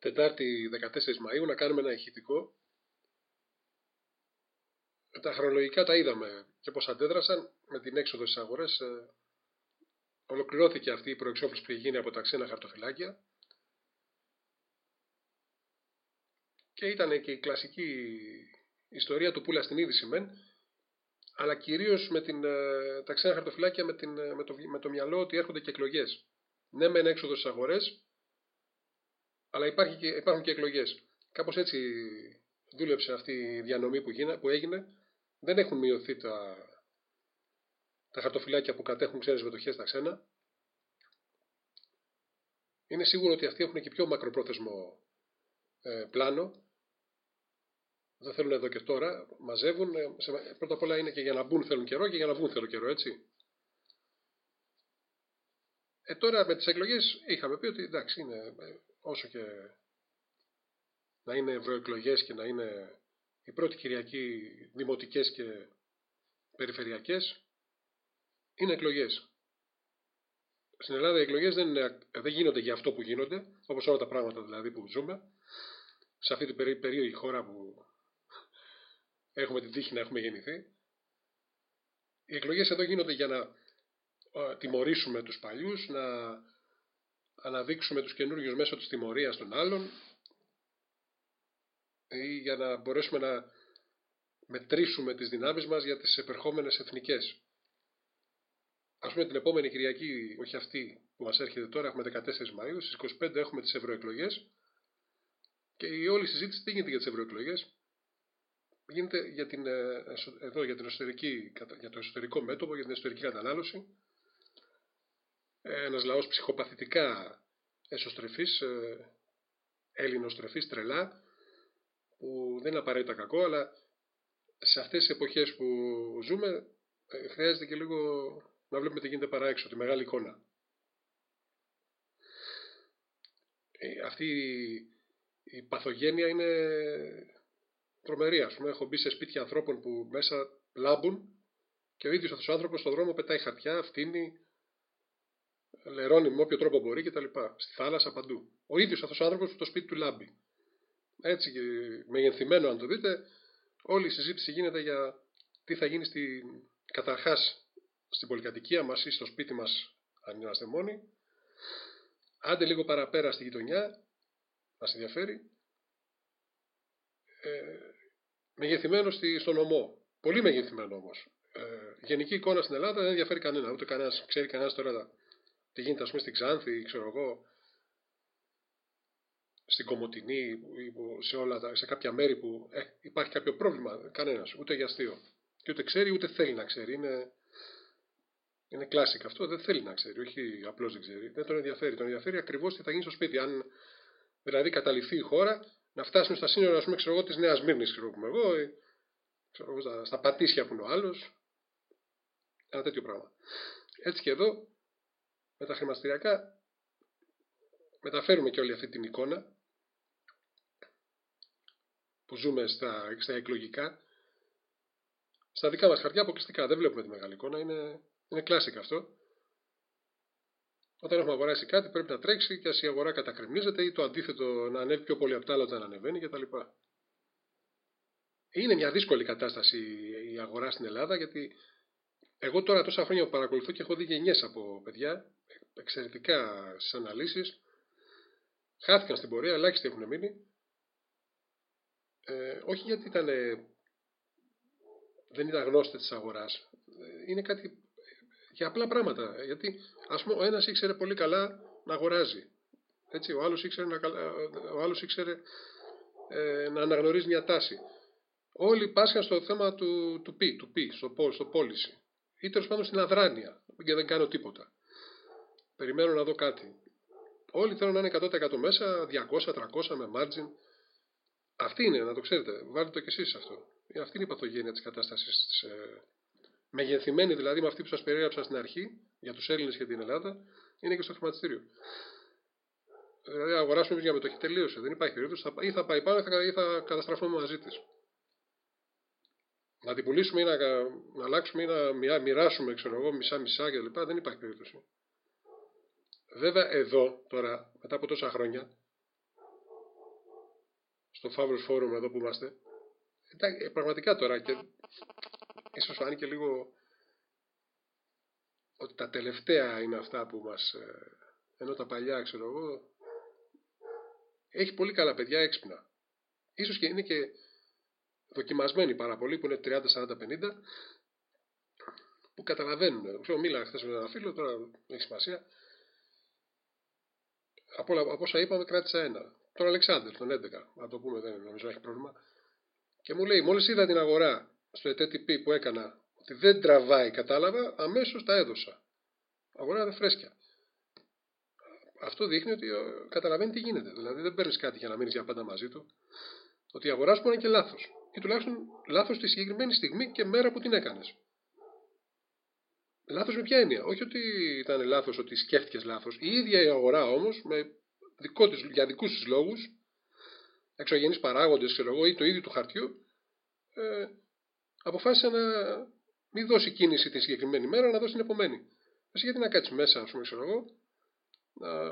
Τετάρτη 14 Μαΐου να κάνουμε ένα ηχητικό. Τα χρονολογικά τα είδαμε και πώς αντέδρασαν με την έξοδο στις αγορές. Ε, ολοκληρώθηκε αυτή η προεξόφληση που γίνει από τα ξένα χαρτοφυλάκια. Και ήταν και η κλασική ιστορία του Πούλα στην είδηση μεν, αλλά κυρίως με την, ε, τα ξένα χαρτοφυλάκια με, την, ε, με, το, με το μυαλό ότι έρχονται και εκλογές. Ναι, μεν έξοδος στις αγορές, αλλά υπάρχει και, υπάρχουν και εκλογές. Κάπως έτσι δούλεψε αυτή η διανομή που, γίνα, που έγινε. Δεν έχουν μειωθεί τα, τα χαρτοφυλάκια που κατέχουν ξένε μετοχές στα ξένα. Είναι σίγουρο ότι αυτοί έχουν και πιο μακροπρόθεσμο ε, πλάνο. Δεν θέλουν εδώ και τώρα. Μαζεύουν. Ε, πρώτα απ' όλα είναι και για να μπουν θέλουν καιρό και για να βγουν θέλουν καιρό, έτσι. Ε, τώρα με τις εκλογές είχαμε πει ότι εντάξει είναι ε, όσο και να είναι ευρωεκλογές και να είναι η πρώτη Κυριακή δημοτικές και περιφερειακές είναι εκλογές. Στην Ελλάδα οι εκλογές δεν, δεν γίνονται για αυτό που γίνονται, όπως όλα τα πράγματα δηλαδή που ζούμε, σε αυτή την περίοδο χώρα που έχουμε την τύχη να έχουμε γεννηθεί. Οι εκλογές εδώ γίνονται για να τιμωρήσουμε τους παλιούς, να αναδείξουμε τους καινούριους μέσω της τιμωρίας των άλλων ή για να μπορέσουμε να μετρήσουμε τις δυνάμεις μας για τις επερχόμενες εθνικές. Ας πούμε την επόμενη Κυριακή, όχι αυτή που μας έρχεται τώρα, έχουμε 14 Μαΐου, στις 25 έχουμε τις ευρωεκλογές. και η όλη συζήτηση τι γίνεται για τις ευρωεκλογές; Γίνεται για την, ε, εδώ για, την εσωτερική, για το εσωτερικό μέτωπο, για την εσωτερική κατανάλωση ένας λαός ψυχοπαθητικά εσωστρεφής, ε, έλληνοστρεφής, τρελά, που δεν είναι απαραίτητα κακό, αλλά σε αυτές τις εποχές που ζούμε ε, χρειάζεται και λίγο να βλέπουμε τι γίνεται παρά έξω, τη μεγάλη εικόνα. Ε, αυτή η παθογένεια είναι τρομερή. Ας πούμε, έχω μπει σε σπίτια ανθρώπων που μέσα λάμπουν και ο ίδιος αυτός ο άνθρωπος στον δρόμο πετάει χαρτιά, φτύνει, λερώνει με όποιο τρόπο μπορεί κτλ. Στη θάλασσα παντού. Ο ίδιος αυτός ο άνθρωπος που το σπίτι του λάμπει. Έτσι και μεγενθυμένο αν το δείτε, όλη η συζήτηση γίνεται για τι θα γίνει στη, καταρχάς στην πολυκατοικία μας ή στο σπίτι μας αν είμαστε μόνοι. Άντε λίγο παραπέρα στη γειτονιά, μας ενδιαφέρει. Ε, μεγεθυμένο στον ομό. Πολύ μεγεθυμένο όμως. Ε, γενική εικόνα στην Ελλάδα δεν ενδιαφέρει κανένα. Ούτε κανένας ξέρει κανένας τώρα τι γίνεται, ας πούμε, στην Ξάνθη, ξέρω εγώ, στην Κομωτινή, σε, όλα, σε κάποια μέρη που ε, υπάρχει κάποιο πρόβλημα. Κανένας, ούτε για αστείο. Και ούτε ξέρει, ούτε θέλει να ξέρει. Είναι, είναι κλάσικ αυτό. Δεν θέλει να ξέρει, όχι απλώς δεν ξέρει. Δεν τον ενδιαφέρει. Τον ενδιαφέρει ακριβώς τι θα γίνει στο σπίτι. Αν δηλαδή καταληφθεί η χώρα, να φτάσουμε στα σύνορα, ας πούμε, ξέρω εγώ, της Νέας Μύρνης, ξέρω εγώ, ή, ξέρω εγώ, στα, στα πατήσια που είναι ο άλλος. Ένα τέτοιο πράγμα. Έτσι και εδώ με τα χρηματιστηριακά μεταφέρουμε και όλη αυτή την εικόνα που ζούμε στα, στα εκλογικά στα δικά μας χαρτιά αποκλειστικά. Δεν βλέπουμε τη μεγάλη εικόνα. Είναι, είναι κλάσικα αυτό. Όταν έχουμε αγοράσει κάτι πρέπει να τρέξει και ας η αγορά κατακρεμνίζεται ή το αντίθετο να ανέβει πιο πολύ από τα άλλα όταν ανεβαίνει κτλ. Είναι μια δύσκολη κατάσταση η αγορά στην Ελλάδα γιατί εγώ τώρα τόσα χρόνια που παρακολουθώ και έχω δει γενιές από παιδιά εξαιρετικά στις αναλύσεις. Χάθηκαν στην πορεία, ελάχιστοι έχουν μείνει. Ε, όχι γιατί ήταν, δεν ήταν γνώστες της αγοράς. Είναι κάτι για απλά πράγματα. Γιατί ας πούμε ο ένας ήξερε πολύ καλά να αγοράζει. Έτσι, ο άλλος ήξερε να, ο άλλος ήξερε, ε, να αναγνωρίζει μια τάση. Όλοι πάσχαν στο θέμα του, του πι, του πι, στο, στο πώληση. Ή τέλος πάντων στην αδράνεια και δεν κάνω τίποτα. Περιμένω να δω κάτι. Όλοι θέλουν να είναι 100% μέσα, 200-300 με margin. Αυτή είναι, να το ξέρετε. Βάλτε το κι εσείς αυτό. Αυτή είναι η παθογένεια της κατάστασης. Ε, μεγεθυμένη δηλαδή με αυτή που σας περιέγραψα στην αρχή για τους Έλληνες και την Ελλάδα, είναι και στο χρηματιστήριο. Δηλαδή, αγοράσουμε μια μετοχή, τελείωσε. Δεν υπάρχει περίπτωση. Ή θα πάει πάνω ή θα καταστραφούμε μαζί της. Να την πουλήσουμε ή να, να αλλάξουμε ή να μοιράσουμε, ξέρω εγώ, μισά-μισά κλπ. Δεν υπάρχει περίπτωση. Βέβαια εδώ τώρα, μετά από τόσα χρόνια, στο Φαύρο Φόρουμ εδώ που είμαστε. Εντάξει, ε, πραγματικά τώρα και ίσως φάνηκε λίγο ότι τα τελευταία είναι αυτά που μας... Ε, ενώ τα παλιά, ξέρω εγώ, έχει πολύ καλά παιδιά έξυπνα. Ίσως και είναι και δοκιμασμένοι πάρα πολύ που είναι 30, 40, 50 που καταλαβαίνουν. Ξέρω, μίλα χθες με ένα φίλο, τώρα έχει σημασία. Από, όλα, από όσα είπαμε κράτησα ένα. Τον Αλεξάνδρ, τον 11, να το πούμε, δεν νομίζω έχει πρόβλημα. Και μου λέει, μόλις είδα την αγορά στο ETTP που έκανα ότι δεν τραβάει, κατάλαβα, αμέσως τα έδωσα. Αγορά δεν φρέσκια. Αυτό δείχνει ότι ε, καταλαβαίνει τι γίνεται. Δηλαδή δεν παίρνεις κάτι για να μείνεις για πάντα μαζί του. Ότι η αγορά σου μπορεί να είναι και λάθος. Ή τουλάχιστον λάθος τη συγκεκριμένη στιγμή και μέρα που την έκανες. Λάθος με ποια έννοια; Όχι ότι ήταν λάθος, ότι σκέφτηκες λάθος. Η ίδια η αγορά όμως, για δικούς της λόγους, εξωγενείς παράγοντες, ξέρω εγώ, ή το ίδιο του χαρτιού, ε, αποφάσισε να μην δώσει κίνηση τη συγκεκριμένη μέρα, να δώσει την επομένη. Εσύ γιατί να κάτσεις μέσα, ας πούμε, ξέρω εγώ,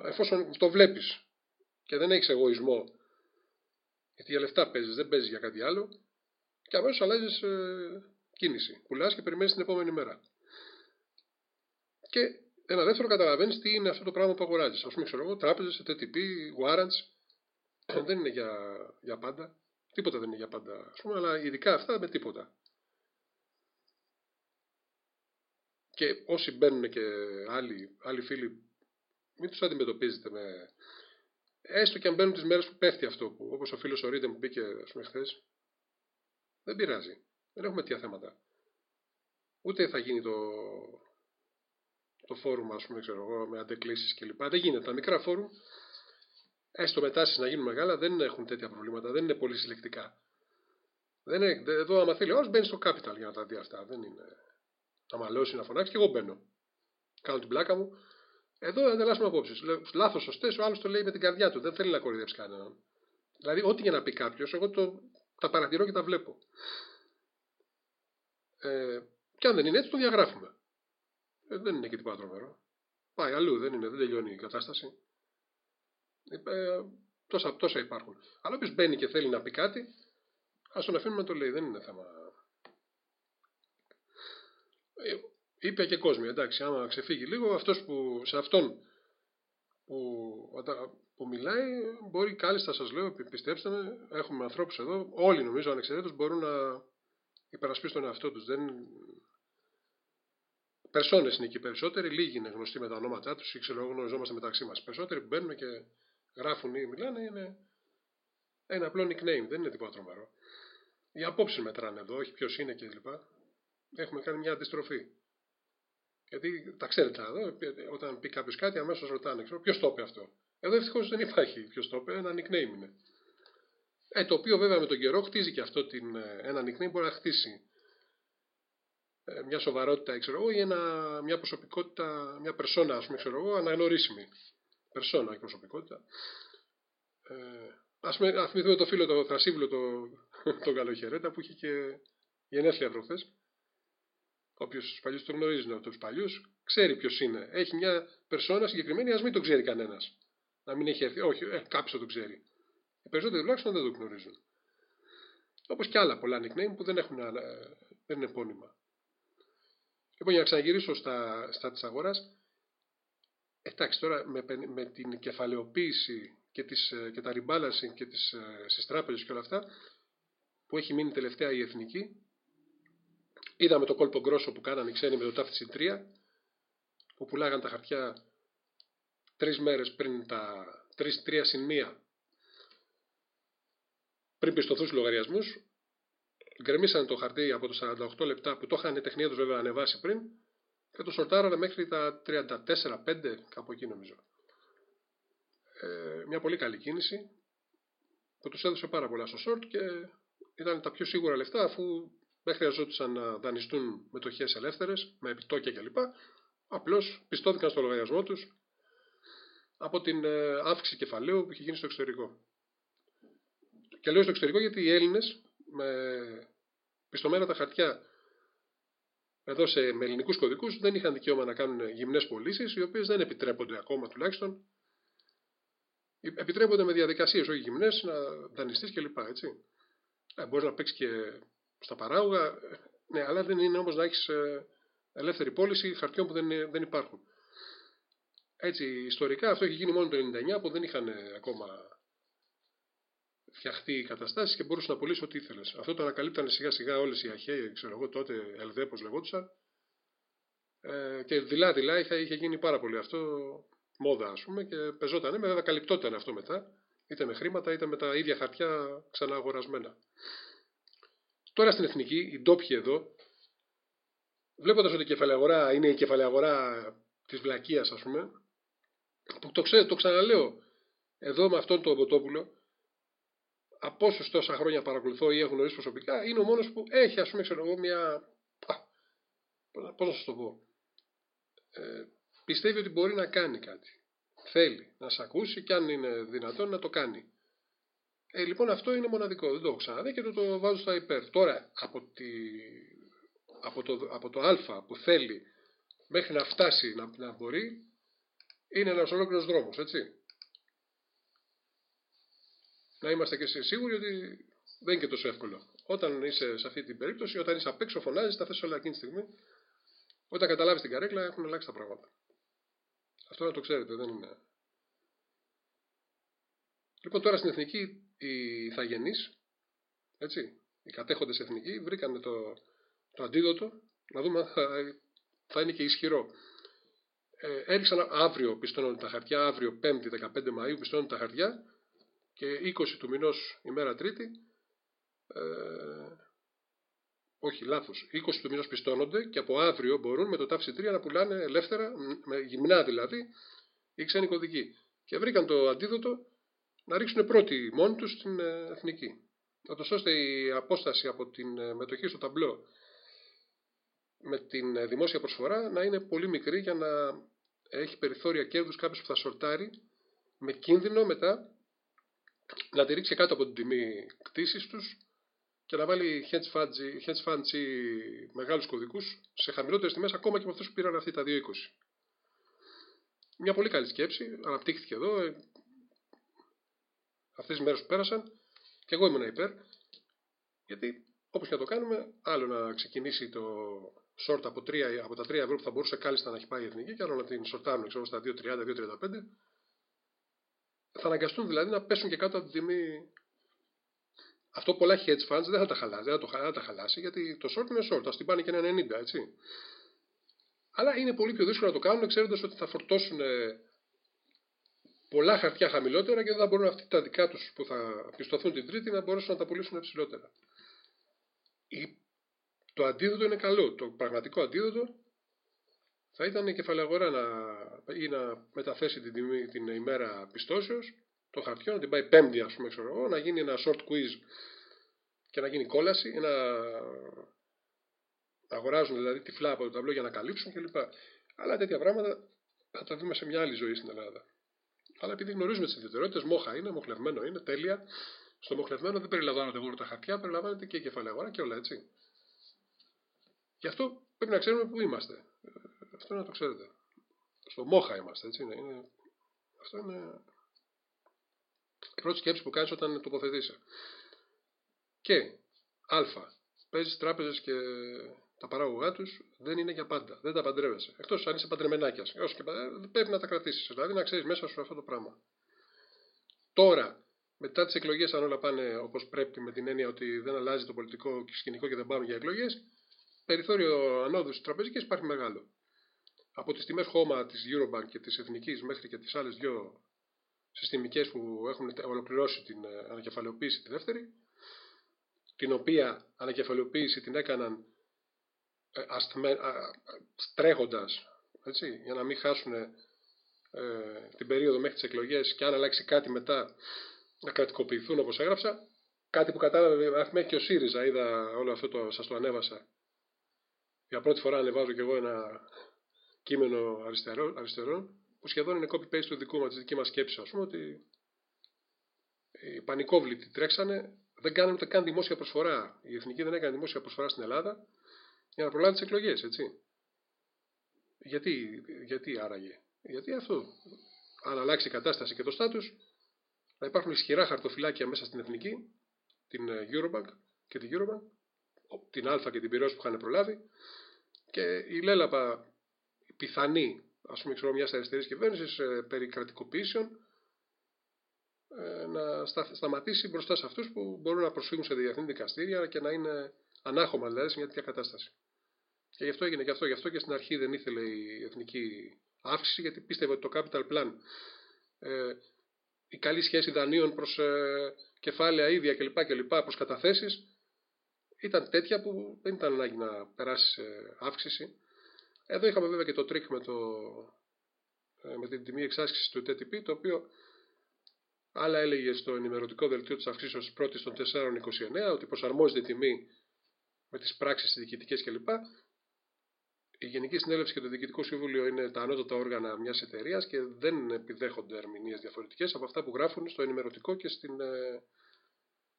εφόσον το βλέπεις και δεν έχεις εγωισμό, γιατί για λεφτά παίζεις, δεν παίζεις για κάτι άλλο, και αμέσως αλλάζεις ε, κίνηση. Πουλάς και περιμένεις την επόμενη μέρα. Και ένα δεύτερο, καταλαβαίνεις τι είναι αυτό το πράγμα που αγοράζεις. Α πούμε, ξέρω εγώ, τράπεζες, TTP, warrants. δεν είναι για, για πάντα. Τίποτα δεν είναι για πάντα, ας πούμε, αλλά ειδικά αυτά με τίποτα. Και όσοι μπαίνουν και άλλοι, άλλοι φίλοι, μην του αντιμετωπίζετε με. Έστω και αν μπαίνουν τις μέρες που πέφτει αυτό, που, όπως ο φίλος ο Ρίτε μου μπήκε ας πούμε χθες, δεν πειράζει. Δεν έχουμε τέτοια θέματα. Ούτε θα γίνει το, το φόρουμ, ας πούμε, ξέρω εγώ, με αντεκλήσει κλπ. Δεν γίνεται. Τα μικρά φόρουμ, έστω με τάσει να γίνουν μεγάλα, δεν έχουν τέτοια προβλήματα, δεν είναι πολύ συλλεκτικά. Δεν είναι, εδώ, άμα θέλει, ο μπαίνει στο capital για να τα δει αυτά. Δεν είναι να μαλώσει, να φωνάξει, και εγώ μπαίνω. Κάνω την πλάκα μου. Εδώ ανταλλάσσουμε απόψεις. Λάθος, σωστέ, ο άλλος το λέει με την καρδιά του. Δεν θέλει να κοροϊδέψει κανέναν. Δηλαδή, ό,τι για να πει κάποιος, εγώ το, τα παρατηρώ και τα βλέπω. Ε, και αν δεν είναι έτσι, το διαγράφουμε. Ε, δεν είναι και τίποτα τρομερό. Πάει αλλού, δεν είναι, δεν τελειώνει η κατάσταση. Ε, τόσα, τόσα υπάρχουν. Αλλά όποιος μπαίνει και θέλει να πει κάτι, ας τον αφήνουμε να το λέει. Δεν είναι θέμα. Ε, είπε και κόσμο, εντάξει, άμα ξεφύγει λίγο, αυτός που, σε αυτόν που, που μιλάει, μπορεί κάλλιστα σας λέω, πιστέψτε με, έχουμε ανθρώπους εδώ, όλοι νομίζω ανεξαιρέτως μπορούν να υπερασπίσουν τον εαυτό τους. Δεν, Περσόνες είναι εκεί περισσότεροι, λίγοι είναι γνωστοί με τα ονόματά τους ή ξέρω γνωριζόμαστε μεταξύ μας. Περισσότεροι που μπαίνουν και γράφουν ή μιλάνε είναι ένα απλό nickname, δεν είναι τίποτα τρομερό. Οι απόψεις μετράνε εδώ, όχι ποιος είναι κλπ. Έχουμε κάνει μια αντιστροφή. Γιατί τα ξέρετε εδώ, όταν πει κάποιος κάτι, αμέσως ρωτάνε, ποιος το είπε αυτό. Εδώ ευτυχώς δεν υπάρχει ποιος το είπε, ένα nickname είναι. Ε, το οποίο βέβαια με τον καιρό χτίζει και αυτό την, ε, ένα nickname μπορεί να χτίσει ε, μια σοβαρότητα, ξέρω εγώ, ή ένα, μια προσωπικότητα, μια περσόνα, ας πούμε, ξέρω εγώ, αναγνωρίσιμη. Περσόνα, η προσωπικότητα. Ε, ας πούμε, θυμηθούμε το φίλο, το Θρασίβλο, το, το Καλοχαιρέτα, που είχε και γενέθλια προχθές. Όποιο του παλιούς το γνωρίζει από τους παλιούς, ξέρει ποιος είναι. Έχει μια περσόνα συγκεκριμένη, ας μην το ξέρει κανένας. Να μην έχει έρθει. Όχι, ε, κάποιος το ξέρει. Οι περισσότεροι τουλάχιστον δεν το γνωρίζουν. Όπως και άλλα πολλά nickname που δεν, έχουν, ε, δεν είναι επώνυμα. Λοιπόν, για να ξαναγυρίσω στα, στα της αγοράς, εντάξει τώρα με, με την κεφαλαιοποίηση και, τις, ε, και τα rebalancing και τις, ε, στις τράπεζες και όλα αυτά, που έχει μείνει τελευταία η εθνική, είδαμε το κόλπο γκρόσο που κάνανε οι ξένοι με το τάφτη 3, που πουλάγαν τα χαρτιά τρεις μέρες πριν τα τρεις, τρία συν μία, πριν πιστοθούς λογαριασμούς, γκρεμίσανε το χαρτί από το 48 λεπτά που το είχαν οι τεχνία τους βέβαια ανεβάσει πριν και το σορτάρανε μέχρι τα 34-5, κάπου εκεί νομίζω. Ε, μια πολύ καλή κίνηση που τους έδωσε πάρα πολλά στο short και ήταν τα πιο σίγουρα λεφτά αφού δεν χρειαζόντουσαν να δανειστούν μετοχές ελεύθερες με επιτόκια κλπ. Απλώς πιστώθηκαν στο λογαριασμό τους από την ε, αύξηση κεφαλαίου που είχε γίνει στο εξωτερικό. Και λέω στο εξωτερικό γιατί οι Έλληνες με πιστομένα τα χαρτιά εδώ σε, με ελληνικούς κωδικούς δεν είχαν δικαίωμα να κάνουν γυμνές πωλήσεις, οι οποίες δεν επιτρέπονται ακόμα τουλάχιστον. επιτρέπονται με διαδικασίες, όχι γυμνές, να δανειστείς κλπ. Έτσι. Ε, Μπορείς να παίξεις και στα παράγωγα, ναι, αλλά δεν είναι όμως να έχεις ε, ελεύθερη πώληση χαρτιών που δεν, δεν υπάρχουν. Έτσι, ιστορικά αυτό έχει γίνει μόνο το 1999 που δεν είχαν ακόμα φτιαχτεί οι καταστάσει και μπορούσε να πωλήσει ό,τι ήθελες. Αυτό το ανακαλύπτανε σιγά σιγά όλες οι αρχαίοι, ξέρω εγώ τότε, ΕΛΔΕ, όπω λεγόντουσαν. Ε, και δειλά-δειλά είχε, είχε γίνει πάρα πολύ αυτό μόδα, ας πούμε, και πεζόταν, βέβαια καλυπτόταν αυτό μετά, είτε με χρήματα είτε με τα ίδια χαρτιά ξανααγορασμένα. Τώρα στην εθνική, οι ντόπιοι εδώ, βλέποντας ότι η κεφαλαία είναι η κεφαλαία αγορά της βλακείας, ας πούμε, που το, ξέρω, το ξαναλέω, εδώ με αυτόν τον Μποτόπουλο, από όσους τόσα χρόνια παρακολουθώ ή έχω γνωρίσει προσωπικά, είναι ο μόνος που έχει, ας πούμε, ξέρω εγώ, μια. Πώς να σας το πω. Ε, πιστεύει ότι μπορεί να κάνει κάτι. Θέλει να σε ακούσει και αν είναι δυνατόν να το κάνει. Ε, λοιπόν αυτό είναι μοναδικό, δεν το έχω ξαναδεί και το, το βάζω στα υπέρ. Τώρα από, τη, από, το, από το α που θέλει μέχρι να φτάσει να, να μπορεί είναι ένας ολόκληρος δρόμος, έτσι. Να είμαστε και σίγουροι ότι δεν είναι και τόσο εύκολο. Όταν είσαι σε αυτή την περίπτωση, όταν είσαι απ' έξω, φωνάζεις, τα θες όλα εκείνη τη στιγμή. Όταν καταλάβεις την καρέκλα, έχουν αλλάξει τα πράγματα. Αυτό να το ξέρετε, δεν είναι. Λοιπόν, τώρα στην εθνική οι ηθαγενεί, έτσι, οι κατέχοντες εθνικοί, βρήκαν το, το αντίδοτο, να δούμε αν θα, θα είναι και ισχυρό. Ε, έριξαν αύριο πιστώνουν τα χαρτιά, αύριο 5η 15 Μαΐου πιστώνουν τα χαρτιά και 20 του μηνός ημέρα Τρίτη ε, όχι, λάθος. 20 του μηνός πιστώνονται και από αύριο μπορούν με το τάφι 3 να πουλάνε ελεύθερα, με γυμνά δηλαδή, οι ξένοι κωδικοί. Και βρήκαν το αντίδοτο να ρίξουν πρώτοι μόνοι τους στην ε, εθνική. Ούτω ώστε η απόσταση από την ε, μετοχή στο ταμπλό με την ε, δημόσια προσφορά να είναι πολύ μικρή για να έχει περιθώρια κέρδους κάποιος που θα σορτάρει με κίνδυνο μετά να τη ρίξει κάτω από την τιμή κτήσης τους και να βάλει hedge funds, hedge funds ή μεγάλους κωδικούς σε χαμηλότερες τιμές ακόμα και με αυτούς που πήραν αυτή τα 2,20. Μια πολύ καλή σκέψη, αναπτύχθηκε εδώ, ε, αυτές τις μέρες που πέρασαν και εγώ ήμουν υπέρ, γιατί όπως και να το κάνουμε, άλλο να ξεκινήσει το short από, 3, από τα 3 ευρώ που θα μπορούσε κάλλιστα να έχει πάει η εθνική και άλλο να την σορτάρουν ξέρω, στα 2,30-2,35, θα αναγκαστούν δηλαδή να πέσουν και κάτω από την τιμή αυτό πολλά hedge funds δεν θα τα χαλάσει, δεν θα, το, θα τα χαλάσει γιατί το short είναι short, ας την πάνε και ένα 90, έτσι. Αλλά είναι πολύ πιο δύσκολο να το κάνουν ξέροντας ότι θα φορτώσουν ε, πολλά χαρτιά χαμηλότερα και δεν θα μπορούν αυτοί τα δικά τους που θα πιστωθούν την Τρίτη να μπορέσουν να τα πουλήσουν ψηλότερα. Το αντίδοτο είναι καλό. Το πραγματικό αντίδοτο θα ήταν η κεφαλαγορά να, ή να μεταθέσει την, τιμή, την ημέρα πιστώσεως το χαρτιό, να την πάει πέμπτη, ας πούμε, ξέρω εγώ, να γίνει ένα short quiz και να γίνει κόλαση, ή να αγοράζουν δηλαδή τυφλά από το ταμπλό για να καλύψουν κλπ. Αλλά τέτοια πράγματα θα τα δούμε σε μια άλλη ζωή στην Ελλάδα. Αλλά επειδή γνωρίζουμε τις ιδιαιτερότητες, μόχα είναι, μοχλευμένο είναι, τέλεια. Στο μοχλευμένο δεν περιλαμβάνονται μόνο τα χαρτιά, περιλαμβάνεται και η κεφαλαία αγορά και όλα έτσι. Γι' αυτό πρέπει να ξέρουμε πού είμαστε. Ε, αυτό να το ξέρετε. Στο μόχα είμαστε, έτσι είναι. είναι αυτό είναι η πρώτη σκέψη που κάνεις όταν τοποθετήσει. Και α, παίζεις τράπεζες και τα παράγωγά τους δεν είναι για πάντα. Δεν τα παντρεύεσαι. Εκτός αν είσαι παντρεμενάκια. Όσο και πρέπει να τα κρατήσεις. Δηλαδή να ξέρεις μέσα σου αυτό το πράγμα. Τώρα, μετά τις εκλογές, αν όλα πάνε όπως πρέπει, με την έννοια ότι δεν αλλάζει το πολιτικό σκηνικό και δεν πάμε για εκλογές, περιθώριο ανόδου τη τραπεζική υπάρχει μεγάλο. Από τις τιμές χώμα της Eurobank και της Εθνικής μέχρι και τις άλλες δύο συστημικές που έχουν ολοκληρώσει την ε, ανακεφαλαιοποίηση τη δεύτερη, την οποία ανακεφαλαιοποίηση την έκαναν ε, τρέχοντας, έτσι, για να μην χάσουν ε, την περίοδο μέχρι τις εκλογές και αν αλλάξει κάτι μετά να κρατικοποιηθούν όπως έγραψα. Κάτι που κατάλαβε μέχρι και ο ΣΥΡΙΖΑ, είδα όλο αυτό το, σας το ανέβασα. Για πρώτη φορά ανεβάζω και εγώ ένα κείμενο αριστερό, που σχεδόν είναι copy-paste του δικού μας, της δικής μας σκέψης, ας πούμε, ότι οι πανικόβλητοι τρέξανε, δεν κάνουν ούτε καν δημόσια προσφορά. Η Εθνική δεν έκανε δημόσια προσφορά στην Ελλάδα για να προλάβει τις εκλογές, έτσι. Γιατί, γιατί άραγε; Γιατί αυτό. Αν αλλάξει η κατάσταση και το στάτους, να υπάρχουν ισχυρά χαρτοφυλάκια μέσα στην εθνική, την ε, Eurobank και την Eurobank, την Α και την Πυρός που είχαν προλάβει και η λέλαπα η πιθανή, ας πούμε, ξέρω, μιας αριστερής κυβέρνησης ε, περί κρατικοποιήσεων ε, να σταματήσει μπροστά σε αυτούς που μπορούν να προσφύγουν σε διεθνή δικαστήρια και να είναι ανάχωμα δηλαδή σε μια τέτοια κατάσταση. Και γι' αυτό έγινε και αυτό. Γι' αυτό και στην αρχή δεν ήθελε η εθνική αύξηση, γιατί πίστευε ότι το capital plan, ε, η καλή σχέση δανείων προς ε, κεφάλαια ίδια κλπ. κλπ προς καταθέσεις, ήταν τέτοια που δεν ήταν ανάγκη να περάσει σε αύξηση. Εδώ είχαμε βέβαια και το τρικ με, το, ε, με την τιμή εξάσκησης του TTP, το οποίο άλλα έλεγε στο ενημερωτικό δελτίο της αυξήσεως πρώτης των 4,29 ότι προσαρμόζεται η τιμή με τις πράξεις διοικητικές κλπ. Η Γενική Συνέλευση και το Διοικητικό Συμβούλιο είναι τα ανώτατα όργανα μιας εταιρείας και δεν επιδέχονται ερμηνείες διαφορετικές από αυτά που γράφουν στο ενημερωτικό και στην ε,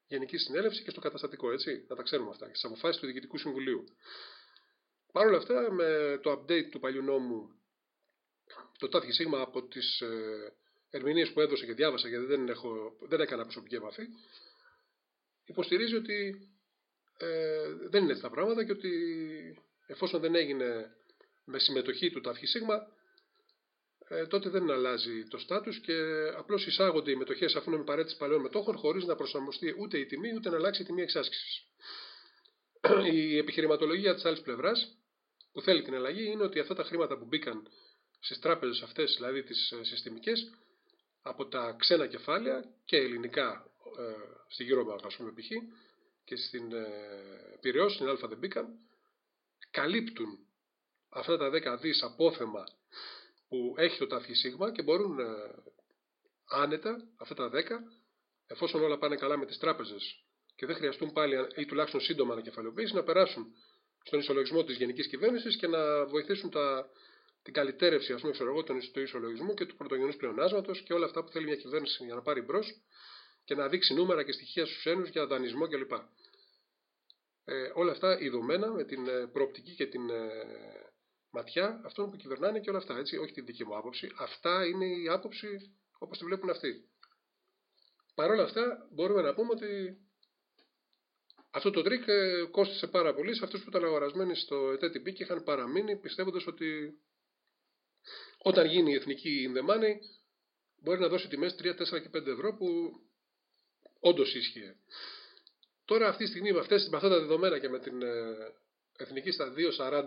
Γενική Συνέλευση και στο καταστατικό. Έτσι, να τα ξέρουμε αυτά. Και στις αποφάσεις του Διοικητικού Συμβουλίου. Παρ' όλα αυτά, με το update του παλιού νόμου, το ΤΑΘΙ ΣΥΓΜΑ από τις ε, ερμηνείες που έδωσε και διάβασα γιατί δεν, έχω, δεν έκανα προσωπική επαφή, υποστηρίζει ότι ε, δεν είναι έτσι τα πράγματα και ότι εφόσον δεν έγινε με συμμετοχή του ΤΑΦΧ ε, τότε δεν αλλάζει το στάτους και απλώς εισάγονται οι μετοχές αφού είναι με παρέτηση παλαιών μετόχων χωρίς να προσαρμοστεί ούτε η τιμή ούτε να αλλάξει η τιμή εξάσκησης. η επιχειρηματολογία της άλλης πλευράς που θέλει την αλλαγή είναι ότι αυτά τα χρήματα που μπήκαν στις τράπεζες αυτές, δηλαδή τις ε, συστημικές, από τα ξένα κεφάλαια και ελληνικά ε, στη γύρω ας πούμε π.χ. και στην ε, Πυραιός, στην Α δεν μπήκαν, καλύπτουν αυτά τα 10 δις απόθεμα που έχει το ταφή σίγμα και μπορούν ε, άνετα αυτά τα 10 εφόσον όλα πάνε καλά με τις τράπεζες και δεν χρειαστούν πάλι ή τουλάχιστον σύντομα να κεφαλαιοποιήσει να περάσουν στον ισολογισμό της γενικής κυβέρνησης και να βοηθήσουν τα, την καλυτέρευση ας πούμε, ξέρω εγώ, του ισολογισμού και του πρωτογενούς πλεονάσματος και όλα αυτά που θέλει μια κυβέρνηση για να πάρει μπρος και να δείξει νούμερα και στοιχεία στους ένους για δανεισμό κλπ. Ε, όλα αυτά ειδωμένα με την ε, προοπτική και την ε, ματιά αυτών που κυβερνάνε και όλα αυτά. Έτσι, όχι τη δική μου άποψη. Αυτά είναι η άποψη όπως τη βλέπουν αυτοί. Παρ' όλα αυτά μπορούμε να πούμε ότι αυτό το τρικ ε, κόστησε πάρα πολύ σε αυτούς που ήταν αγορασμένοι στο ETTP και είχαν παραμείνει πιστεύοντας ότι όταν γίνει η εθνική in the money μπορεί να δώσει τιμές 3, 4 και 5 ευρώ που όντως ίσχυε. Τώρα αυτή τη στιγμή με, αυτές, με αυτά τα δεδομένα και με την ε, εθνική στα 2,40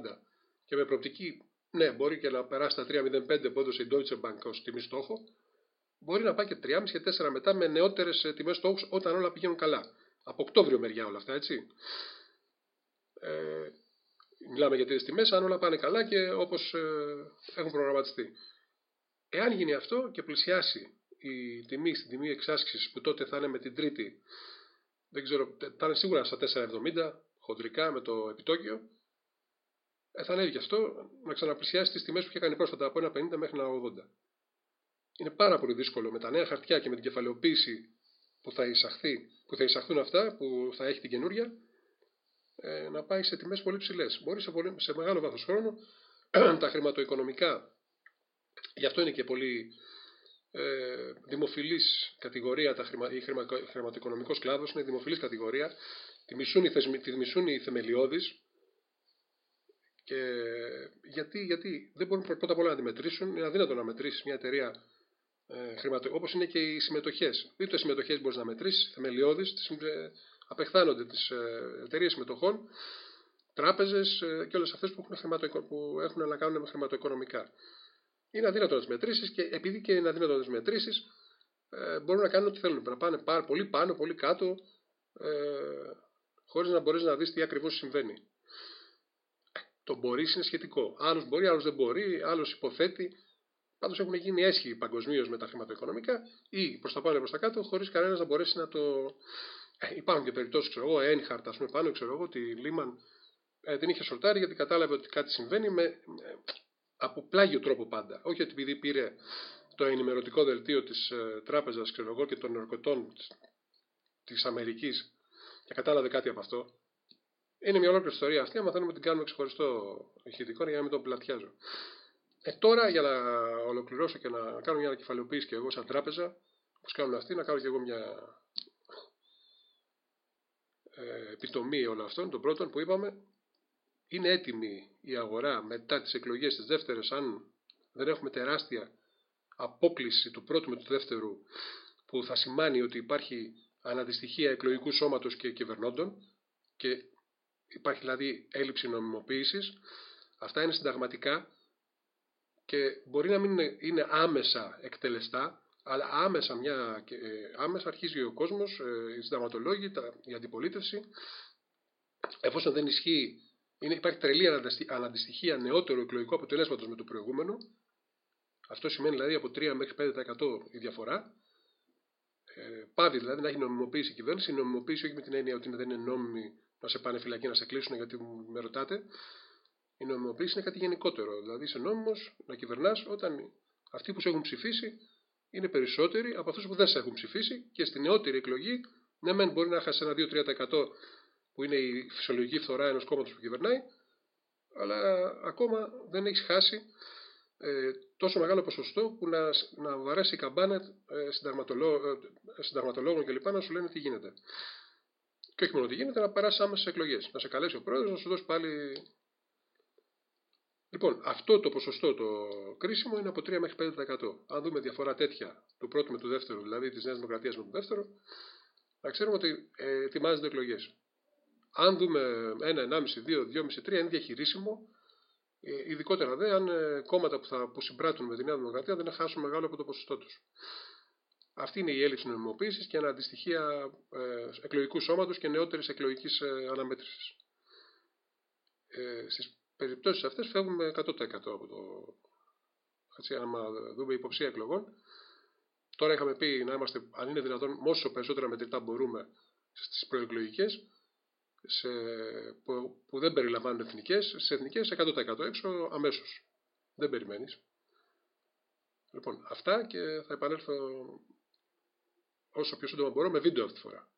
και με προοπτική, ναι, μπορεί και να περάσει τα 3,05 που έδωσε η Deutsche Bank ως τιμή στόχο, μπορεί να πάει και 3,5 και 4 μετά με νεότερες ε, τιμές στόχους όταν όλα πηγαίνουν καλά. Από Οκτώβριο μεριά όλα αυτά, έτσι. Ε, μιλάμε για τις τιμές, αν όλα πάνε καλά και όπως ε, έχουν προγραμματιστεί. Εάν γίνει αυτό και πλησιάσει η τιμή στην τιμή εξάσκησης που τότε θα είναι με την τρίτη δεν ξέρω, θα είναι σίγουρα στα 4,70 χοντρικά με το επιτόκιο. Ε, θα ανέβει και αυτό να ξαναπλησιάσει τις τιμές που είχε κάνει πρόσφατα από 1,50 μέχρι 1,80. Είναι πάρα πολύ δύσκολο με τα νέα χαρτιά και με την κεφαλαιοποίηση που θα, εισαχθεί, που θα εισαχθούν αυτά, που θα έχει την καινούρια, ε, να πάει σε τιμές πολύ ψηλές. Μπορεί σε, πολύ, σε μεγάλο βάθος χρόνου τα χρηματοοικονομικά, γι' αυτό είναι και πολύ ε, δημοφιλής κατηγορία, τα χρημα, η χρημα, χρηματοοικονομικός κλάδος είναι δημοφιλής κατηγορία, τη μισούν οι, θεσμι, τη μισούν οι θεμελιώδεις. Και γιατί, γιατί δεν μπορούν πρώτα απ' όλα να τη μετρήσουν, είναι αδύνατο να μετρήσεις μια εταιρεία ε, χρηματο, όπως είναι και οι συμμετοχές. Ούτε οι συμμετοχές μπορείς να μετρήσεις, θεμελιώδεις, τις, ε, απεχθάνονται τις ε, εταιρείες συμμετοχών, τράπεζες ε, και όλες αυτές που έχουν, που έχουν να κάνουν με χρηματοοικονομικά είναι αδύνατο να τις μετρήσεις και επειδή και είναι αδύνατο να τις μετρήσεις, ε, μπορούν να κάνουν ό,τι θέλουν. Να πάνε πάρα, πολύ πάνω, πολύ κάτω, ε, χωρίς να μπορείς να δεις τι ακριβώς συμβαίνει. Το μπορεί είναι σχετικό. Άλλος μπορεί, άλλος δεν μπορεί, άλλος υποθέτει. Πάντως έχουν γίνει έσχοι παγκοσμίως με τα χρηματοοικονομικά ή προς τα πάνω ή προς τα κάτω, χωρίς κανένας να μπορέσει να το. Ε, υπάρχουν και περιπτώσεις, ξέρω εγώ, Ένχαρτ, ας πούμε, πάνω, ξέρω εγώ, ότι Λίμαν ε, την είχε σορτάρει γιατί κατάλαβε ότι κάτι συμβαίνει με, από πλάγιο τρόπο πάντα. Όχι ότι επειδή πήρε το ενημερωτικό δελτίο της ε, τράπεζας ξέρω και των ναρκωτών της Αμερικής και κατάλαβε κάτι από αυτό. Είναι μια ολόκληρη ιστορία αυτή, άμα θέλουμε να την κάνουμε ξεχωριστό ηχητικό για να μην τον πλατιάζω. Ε, τώρα για να ολοκληρώσω και να κάνω μια ανακεφαλαιοποίηση και εγώ σαν τράπεζα, όπως κάνουν αυτοί, να κάνω και εγώ μια ε, επιτομή όλων αυτών, των πρώτων που είπαμε, είναι έτοιμη η αγορά μετά τις εκλογές της δεύτερες, αν δεν έχουμε τεράστια απόκληση του πρώτου με του δεύτερου, που θα σημάνει ότι υπάρχει αναντιστοιχεία εκλογικού σώματος και κυβερνώντων και υπάρχει δηλαδή έλλειψη νομιμοποίησης. Αυτά είναι συνταγματικά και μπορεί να μην είναι άμεσα εκτελεστά, αλλά άμεσα, μια, ε, άμεσα αρχίζει ο κόσμος, ε, οι συνταγματολόγοι, η αντιπολίτευση, εφόσον δεν ισχύει, είναι, υπάρχει τρελή αναντιστοιχεία νεότερου εκλογικού αποτελέσματος με το προηγούμενο, αυτό σημαίνει δηλαδή από 3 μέχρι 5% η διαφορά, ε, πάβει δηλαδή να έχει νομιμοποίηση η κυβέρνηση, η νομιμοποίηση όχι με την έννοια ότι δεν είναι νόμιμη να σε πάνε φυλακή να σε κλείσουν γιατί με ρωτάτε, η νομιμοποίηση είναι κάτι γενικότερο. Δηλαδή είσαι νόμιμος να κυβερνάς όταν αυτοί που σε έχουν ψηφίσει είναι περισσότεροι από αυτούς που δεν σε έχουν ψηφίσει και στην νεότερη εκλογή, ναι, μεν μπορεί να χάσει ένα 2-3% που είναι η φυσιολογική φθορά ενός κόμματος που κυβερνάει, αλλά ακόμα δεν έχεις χάσει ε, τόσο μεγάλο ποσοστό που να, να βαρέσει η καμπάνα ε, συνταγματολό, ε, συνταγματολόγων κλπ. να σου λένε τι γίνεται. Και όχι μόνο τι γίνεται, να περάσεις άμεσα εκλογές. Να σε καλέσει ο πρόεδρος να σου δώσει πάλι Λοιπόν, αυτό το ποσοστό το κρίσιμο είναι από 3 μέχρι 5%. Αν δούμε διαφορά τέτοια του πρώτου με του δεύτερου, δηλαδή της Νέας Δημοκρατίας με του δεύτερο, να ξέρουμε ότι ε, ετοιμάζονται εκλογές. Αν δούμε 1, 1,5, 2, 2,5, 3 είναι διαχειρίσιμο, ε, ειδικότερα δε αν ε, κόμματα που, θα, που συμπράττουν με τη Νέα Δημοκρατία δεν χάσουν μεγάλο από το ποσοστό τους. Αυτή είναι η έλλειψη νομιμοποίησης και αναντιστοιχεία ε, εκλογικού σώματος και νεότερης εκλογικής ε, αναμέτρησης. Ε, στις περιπτώσεις αυτές φεύγουμε 100% από το... Έτσι, άμα δούμε υποψία εκλογών. Τώρα είχαμε πει να είμαστε, αν είναι δυνατόν, όσο περισσότερα μετρητά μπορούμε στις προεκλογικές, σε, που, που, δεν περιλαμβάνουν εθνικές, σε εθνικές 100% έξω αμέσως. Δεν περιμένεις. Λοιπόν, αυτά και θα επανέλθω όσο πιο σύντομα μπορώ με βίντεο αυτή τη φορά.